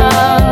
love.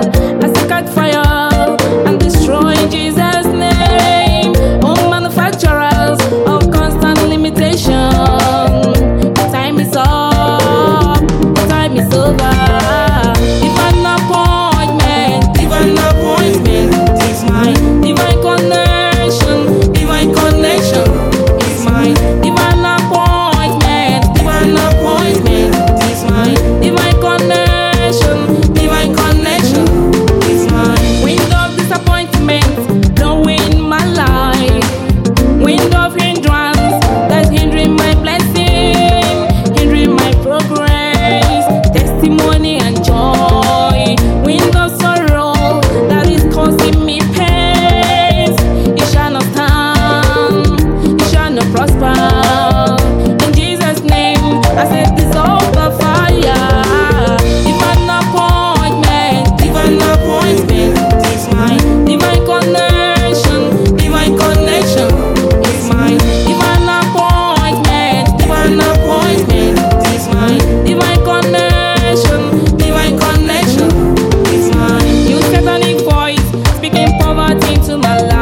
into my life.